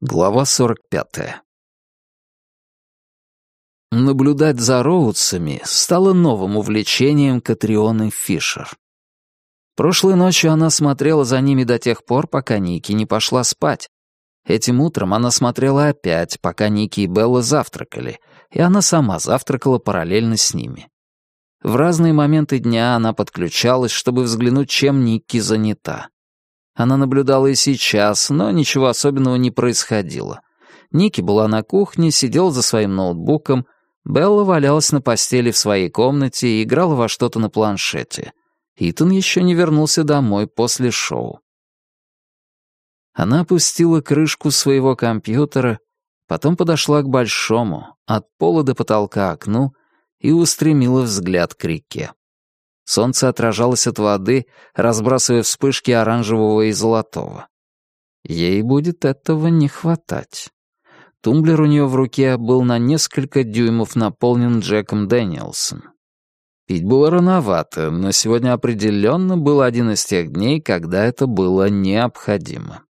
Глава 45. Наблюдать за Роудсами стало новым увлечением Катрионы Фишер. Прошлой ночью она смотрела за ними до тех пор, пока Ники не пошла спать. Этим утром она смотрела опять, пока Ники и Белла завтракали, и она сама завтракала параллельно с ними. В разные моменты дня она подключалась, чтобы взглянуть, чем Никки занята. Она наблюдала и сейчас, но ничего особенного не происходило. Ники была на кухне, сидела за своим ноутбуком, Белла валялась на постели в своей комнате и играла во что-то на планшете. Итан еще не вернулся домой после шоу. Она опустила крышку своего компьютера, потом подошла к большому, от пола до потолка окну и устремила взгляд к реке. Солнце отражалось от воды, разбрасывая вспышки оранжевого и золотого. Ей будет этого не хватать. Тумблер у нее в руке был на несколько дюймов наполнен Джеком Дэниелсом. Пить было рановато, но сегодня определенно был один из тех дней, когда это было необходимо.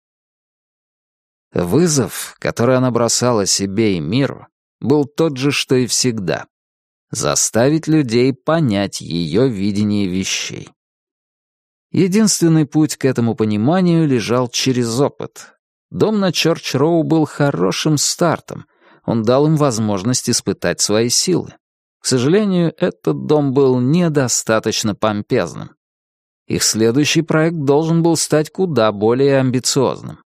Вызов, который она бросала себе и миру, был тот же, что и всегда заставить людей понять ее видение вещей. Единственный путь к этому пониманию лежал через опыт. Дом на Чорч-Роу был хорошим стартом, он дал им возможность испытать свои силы. К сожалению, этот дом был недостаточно помпезным. Их следующий проект должен был стать куда более амбициозным.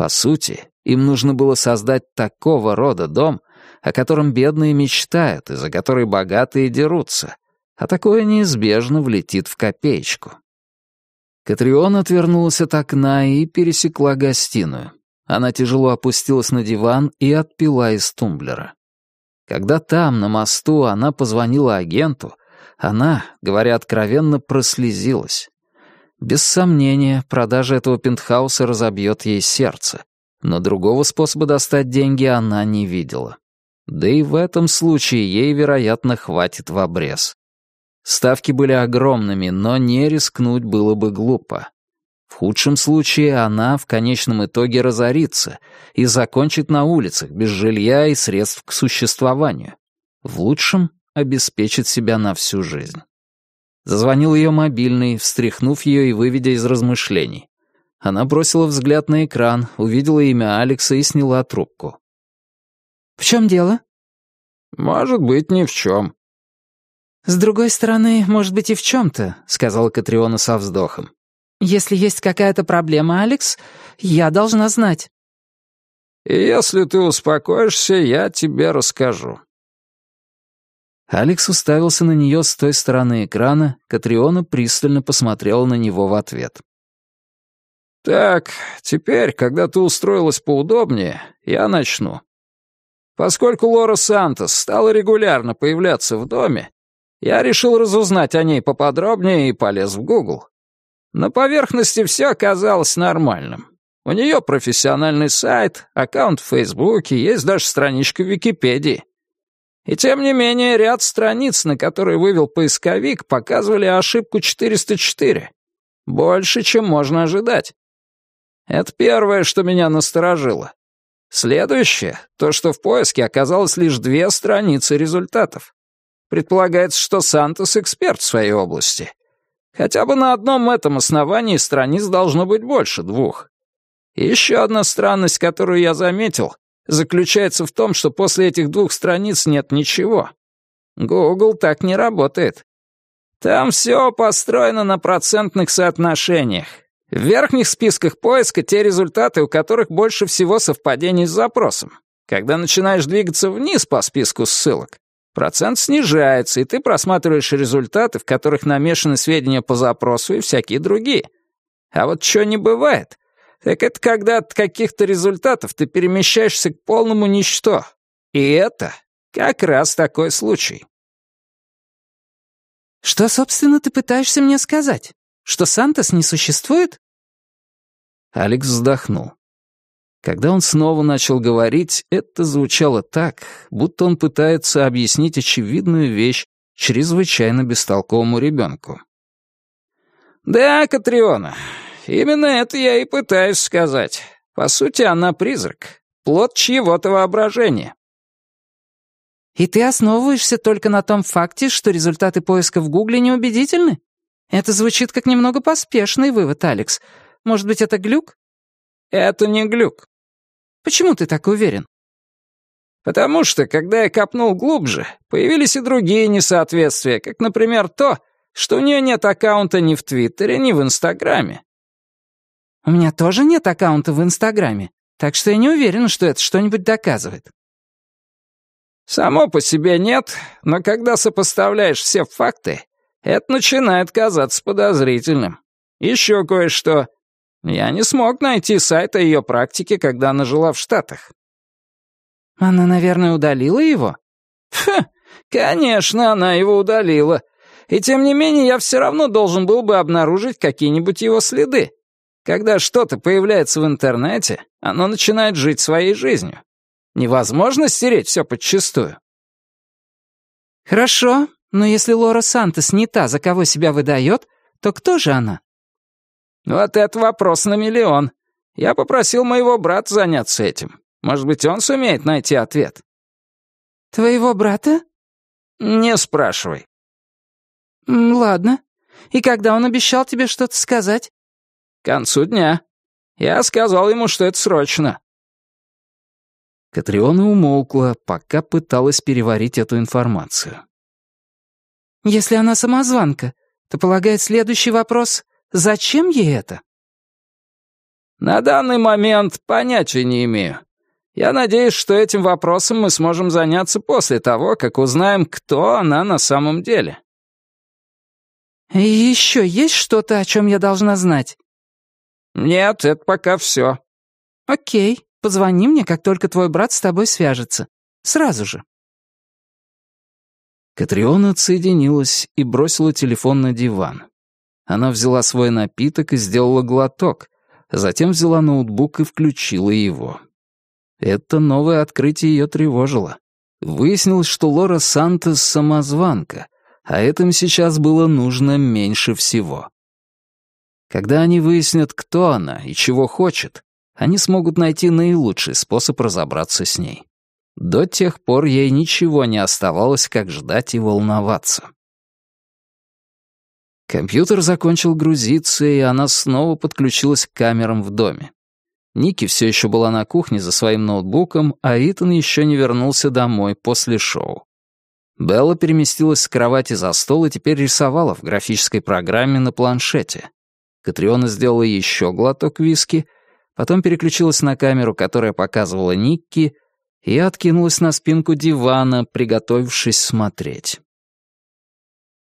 По сути, им нужно было создать такого рода дом, о котором бедные мечтают и за который богатые дерутся, а такое неизбежно влетит в копеечку. Катрион отвернулась от окна и пересекла гостиную. Она тяжело опустилась на диван и отпила из тумблера. Когда там, на мосту, она позвонила агенту, она, говоря откровенно, прослезилась. Без сомнения, продажа этого пентхауса разобьет ей сердце, но другого способа достать деньги она не видела. Да и в этом случае ей, вероятно, хватит в обрез. Ставки были огромными, но не рискнуть было бы глупо. В худшем случае она в конечном итоге разорится и закончит на улицах без жилья и средств к существованию. В лучшем — обеспечит себя на всю жизнь. Зазвонил ее мобильный, встряхнув ее и выведя из размышлений. Она бросила взгляд на экран, увидела имя Алекса и сняла трубку. «В чем дело?» «Может быть, ни в чем». «С другой стороны, может быть, и в чем-то», — сказала Катриона со вздохом. «Если есть какая-то проблема, Алекс, я должна знать». «Если ты успокоишься, я тебе расскажу». Алекс уставился на нее с той стороны экрана, Катриона пристально посмотрела на него в ответ. «Так, теперь, когда ты устроилась поудобнее, я начну. Поскольку Лора Сантос стала регулярно появляться в доме, я решил разузнать о ней поподробнее и полез в Гугл. На поверхности все оказалось нормальным. У нее профессиональный сайт, аккаунт в Фейсбуке, есть даже страничка в Википедии. И тем не менее, ряд страниц, на которые вывел поисковик, показывали ошибку 404. Больше, чем можно ожидать. Это первое, что меня насторожило. Следующее — то, что в поиске оказалось лишь две страницы результатов. Предполагается, что Сантос — эксперт в своей области. Хотя бы на одном этом основании страниц должно быть больше двух. Еще одна странность, которую я заметил, заключается в том, что после этих двух страниц нет ничего. Google так не работает. Там все построено на процентных соотношениях. В верхних списках поиска те результаты, у которых больше всего совпадений с запросом. Когда начинаешь двигаться вниз по списку ссылок, процент снижается, и ты просматриваешь результаты, в которых намешаны сведения по запросу и всякие другие. А вот что не бывает, так это когда от каких-то результатов ты перемещаешься к полному ничто. И это как раз такой случай. «Что, собственно, ты пытаешься мне сказать?» Что Сантос не существует?» Алекс вздохнул. Когда он снова начал говорить, это звучало так, будто он пытается объяснить очевидную вещь чрезвычайно бестолковому ребенку. «Да, Катриона, именно это я и пытаюсь сказать. По сути, она призрак, плод чьего-то воображения». «И ты основываешься только на том факте, что результаты поиска в Гугле неубедительны? Это звучит как немного поспешный вывод, Алекс. Может быть, это глюк?» «Это не глюк. Почему ты так уверен? Потому что, когда я копнул глубже, появились и другие несоответствия, как, например, то, что у нее нет аккаунта ни в Твиттере, ни в Инстаграме. У меня тоже нет аккаунта в Инстаграме, так что я не уверен, что это что-нибудь доказывает. Само по себе нет, но когда сопоставляешь все факты, это начинает казаться подозрительным. Еще кое-что. Я не смог найти сайт о ее практике, когда она жила в Штатах. Она, наверное, удалила его? Ха, конечно, она его удалила. И тем не менее, я все равно должен был бы обнаружить какие-нибудь его следы. Когда что-то появляется в интернете, оно начинает жить своей жизнью. Невозможно стереть все подчистую. Хорошо, но если Лора Сантос не та, за кого себя выдает, то кто же она? Вот это вопрос на миллион. Я попросил моего брата заняться этим. Может быть, он сумеет найти ответ. Твоего брата? Не спрашивай. Ладно. И когда он обещал тебе что-то сказать? К концу дня. Я сказал ему, что это срочно. Катриона умолкла, пока пыталась переварить эту информацию. «Если она самозванка, то, полагает, следующий вопрос Зачем ей это?» «На данный момент понятия не имею. Я надеюсь, что этим вопросом мы сможем заняться после того, как узнаем, кто она на самом деле». «И еще есть что-то, о чем я должна знать?» «Нет, это пока все». «Окей, позвони мне, как только твой брат с тобой свяжется. Сразу же». Катриона отсоединилась и бросила телефон на диван. Она взяла свой напиток и сделала глоток, затем взяла ноутбук и включила его. Это новое открытие ее тревожило. Выяснилось, что Лора Сантос — самозванка, а это им сейчас было нужно меньше всего. Когда они выяснят, кто она и чего хочет, они смогут найти наилучший способ разобраться с ней. До тех пор ей ничего не оставалось, как ждать и волноваться. Компьютер закончил грузиться, и она снова подключилась к камерам в доме. Ники все еще была на кухне за своим ноутбуком, а Итан еще не вернулся домой после шоу. Белла переместилась с кровати за стол и теперь рисовала в графической программе на планшете. Катриона сделала еще глоток виски, потом переключилась на камеру, которая показывала Никки, и откинулась на спинку дивана, приготовившись смотреть.